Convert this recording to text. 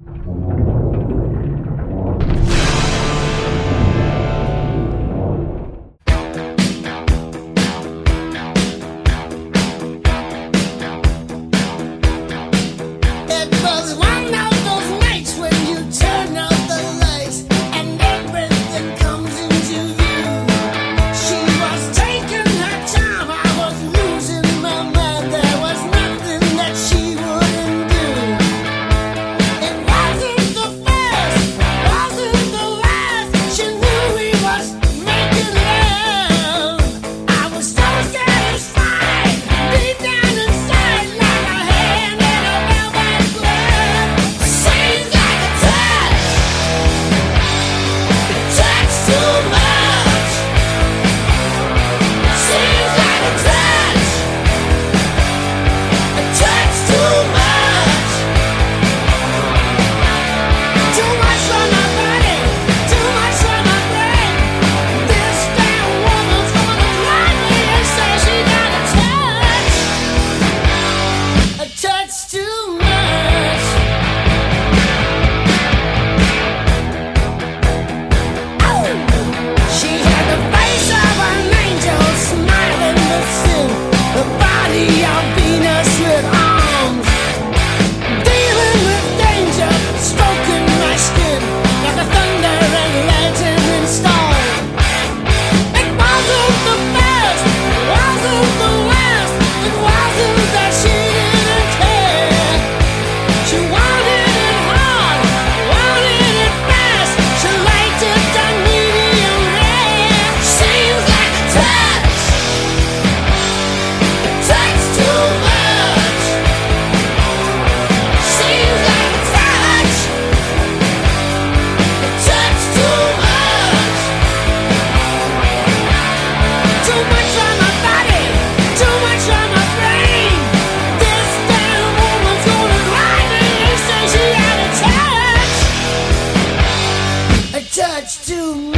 you to me.